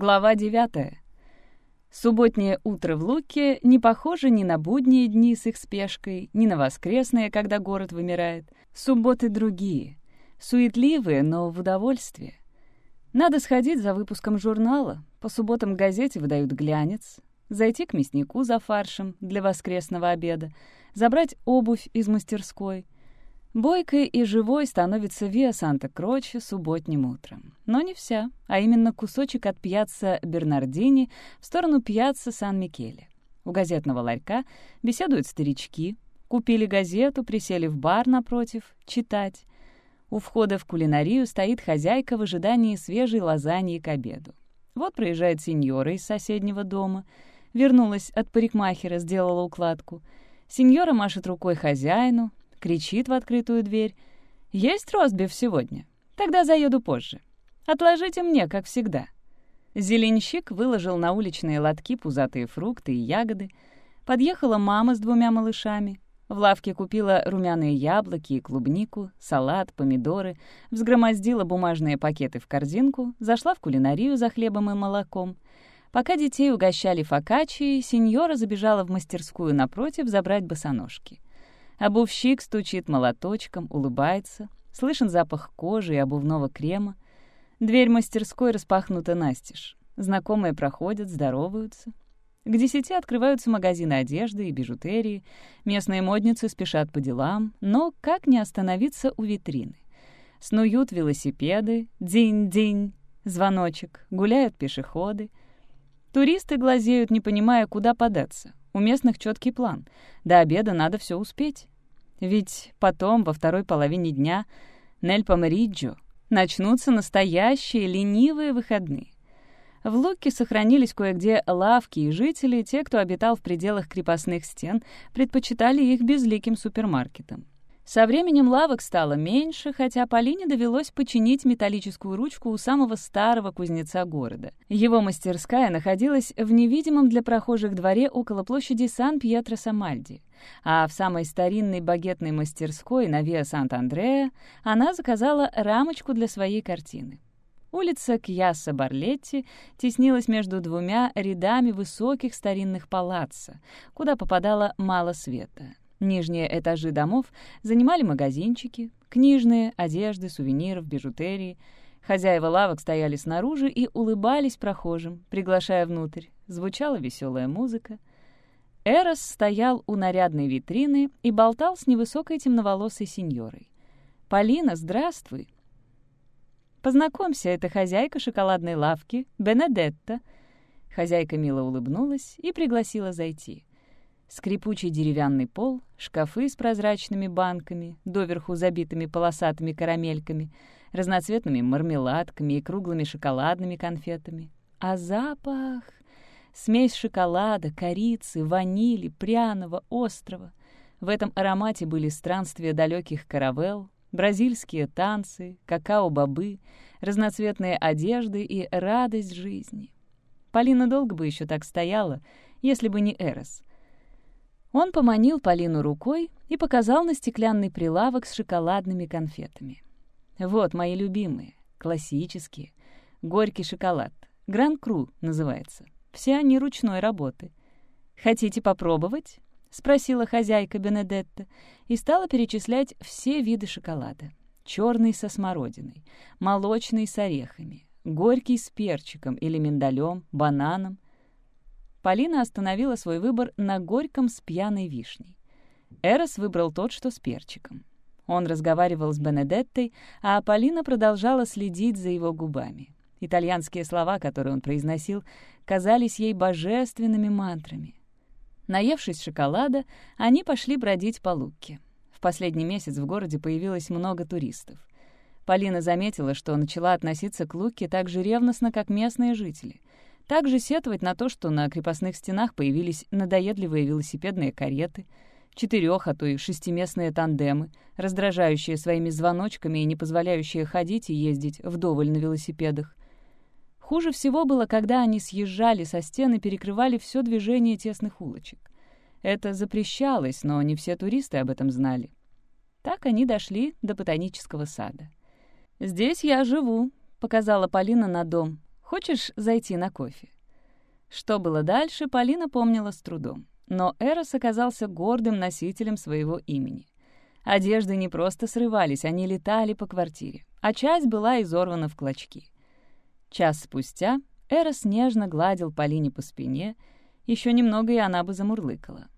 Глава 9. Субботнее утро в Луке не похоже ни на будние дни с их спешкой, ни на воскресные, когда город вымирает. Субботы другие. Суетливые, но в удовольствие. Надо сходить за выпуском журнала. По субботам газете выдают глянец. Зайти к мяснику за фаршем для воскресного обеда. Забрать обувь из мастерской — Бойкой и живой становится Виа Санта-Кроче субботним утром. Но не вся, а именно кусочек от пьяца Бернардини в сторону пьяца Сан-Микеле. У газетного ларька беседуют старички, купили газету, присели в бар напротив, читать. У входа в кулинарию стоит хозяйка в ожидании свежей лазаньи к обеду. Вот проезжает сеньора из соседнего дома. Вернулась от парикмахера, сделала укладку. Сеньора машет рукой хозяину, кричит в открытую дверь. «Есть ростбиф сегодня? Тогда заеду позже. Отложите мне, как всегда». Зеленщик выложил на уличные лотки пузатые фрукты и ягоды. Подъехала мама с двумя малышами. В лавке купила румяные яблоки и клубнику, салат, помидоры, взгромоздила бумажные пакеты в корзинку, зашла в кулинарию за хлебом и молоком. Пока детей угощали фокаччи, сеньора забежала в мастерскую напротив забрать босоножки. Обувщик стучит молоточком, улыбается. Слышен запах кожи и обувного крема. Дверь мастерской распахнута настежь. Знакомые проходят, здороваются. К десяти открываются магазины одежды и бижутерии. Местные модницы спешат по делам, но как не остановиться у витрины? Снуют велосипеды, динь-динь, звоночек, гуляют пешеходы. Туристы глазеют, не понимая, куда податься. У местных четкий план. До обеда надо все успеть. Ведь потом, во второй половине дня, Нель Помериджо, начнутся настоящие ленивые выходные. В Луке сохранились кое-где лавки, и жители, те, кто обитал в пределах крепостных стен, предпочитали их безликим супермаркетам. Со временем лавок стало меньше, хотя Полине довелось починить металлическую ручку у самого старого кузнеца города. Его мастерская находилась в невидимом для прохожих дворе около площади Сан-Пьетро-Самальди. А в самой старинной багетной мастерской на Виа Сант-Андреа она заказала рамочку для своей картины. Улица Кьяса Барлетти теснилась между двумя рядами высоких старинных палаццо, куда попадало мало света. Нижние этажи домов занимали магазинчики, книжные, одежды, сувениров, бижутерии. Хозяева лавок стояли снаружи и улыбались прохожим, приглашая внутрь. Звучала веселая музыка. Эрос стоял у нарядной витрины и болтал с невысокой темноволосой сеньорой. «Полина, здравствуй!» «Познакомься, это хозяйка шоколадной лавки, Бенедетта». Хозяйка мило улыбнулась и пригласила зайти. Скрипучий деревянный пол, шкафы с прозрачными банками, доверху забитыми полосатыми карамельками, разноцветными мармеладками и круглыми шоколадными конфетами. А запах... Смесь шоколада, корицы, ванили, пряного, острого. В этом аромате были странствия далеких каравелл, бразильские танцы, какао-бобы, разноцветные одежды и радость жизни. Полина долго бы еще так стояла, если бы не Эрос — он поманил Полину рукой и показал на стеклянный прилавок с шоколадными конфетами. «Вот мои любимые, классические. Горький шоколад. Гран-Кру называется. Все они ручной работы. Хотите попробовать?» — спросила хозяйка Бенедетта и стала перечислять все виды шоколада. Черный со смородиной, молочный с орехами, горький с перчиком или миндалем, бананом — Полина остановила свой выбор на горьком с пьяной вишней. Эрос выбрал тот, что с перчиком. Он разговаривал с Бенедеттой, а Полина продолжала следить за его губами. Итальянские слова, которые он произносил, казались ей божественными мантрами. Наевшись шоколада, они пошли бродить по Лукке. В последний месяц в городе появилось много туристов. Полина заметила, что начала относиться к Луке так же ревностно, как местные жители. Также сетовать на то, что на крепостных стенах появились надоедливые велосипедные кареты, четырех, а то и шестиместные тандемы, раздражающие своими звоночками и не позволяющие ходить и ездить вдоволь на велосипедах. Хуже всего было, когда они съезжали со стен и перекрывали все движение тесных улочек. Это запрещалось, но не все туристы об этом знали. Так они дошли до ботанического сада. «Здесь я живу», — показала Полина на дом. Хочешь зайти на кофе?» Что было дальше, Полина помнила с трудом. Но Эрос оказался гордым носителем своего имени. Одежды не просто срывались, они летали по квартире, а часть была изорвана в клочки. Час спустя Эрос нежно гладил Полине по спине, еще немного, и она бы замурлыкала.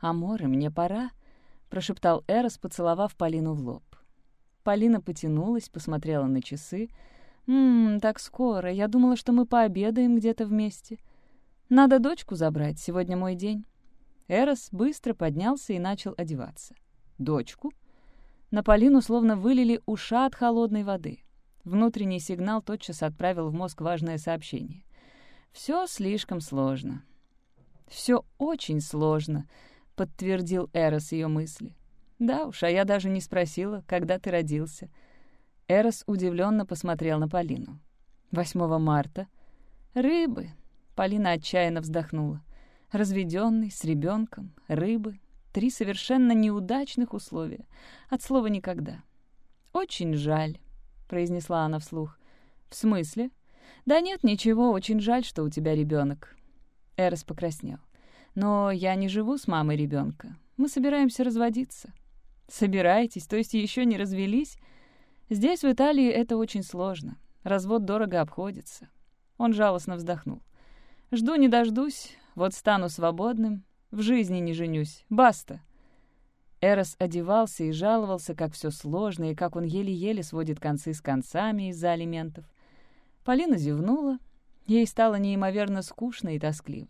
«Аморы, мне пора», — прошептал Эрос, поцеловав Полину в лоб. Полина потянулась, посмотрела на часы. «Ммм, так скоро. Я думала, что мы пообедаем где-то вместе. Надо дочку забрать, сегодня мой день». Эрос быстро поднялся и начал одеваться. «Дочку?» На Полину словно вылили ушат холодной воды. Внутренний сигнал тотчас отправил в мозг важное сообщение. «Все слишком сложно». «Все очень сложно», — подтвердил Эрос ее мысли. «Да уж, а я даже не спросила, когда ты родился». Эрос удивленно посмотрел на Полину. «8 марта». «Рыбы», — Полина отчаянно вздохнула. «Разведенный, с ребенком, рыбы. Три совершенно неудачных условия. От слова «никогда». «Очень жаль», — произнесла она вслух. «В смысле?» «Да нет, ничего, очень жаль, что у тебя ребенок. Эрос покраснел. «Но я не живу с мамой ребенка. Мы собираемся разводиться». «Собираетесь? То есть еще не развелись?» «Здесь, в Италии, это очень сложно. Развод дорого обходится». Он жалостно вздохнул. «Жду не дождусь, вот стану свободным, в жизни не женюсь. Баста!» Эрос одевался и жаловался, как все сложно, и как он еле-еле сводит концы с концами из-за алиментов. Полина зевнула. Ей стало неимоверно скучно и тоскливо.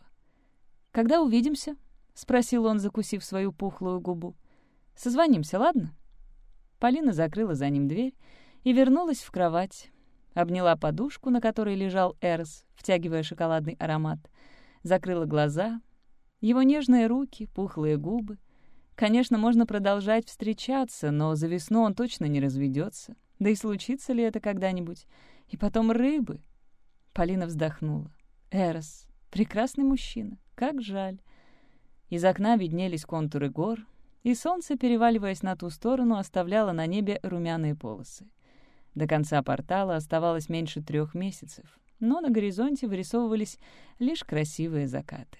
«Когда увидимся?» — спросил он, закусив свою пухлую губу. «Созвонимся, ладно?» Полина закрыла за ним дверь и вернулась в кровать. Обняла подушку, на которой лежал Эрос, втягивая шоколадный аромат. Закрыла глаза. Его нежные руки, пухлые губы — Конечно, можно продолжать встречаться, но за весну он точно не разведется. Да и случится ли это когда-нибудь? И потом рыбы. Полина вздохнула. Эрос. Прекрасный мужчина. Как жаль. Из окна виднелись контуры гор, и солнце, переваливаясь на ту сторону, оставляло на небе румяные полосы. До конца портала оставалось меньше трех месяцев, но на горизонте вырисовывались лишь красивые закаты.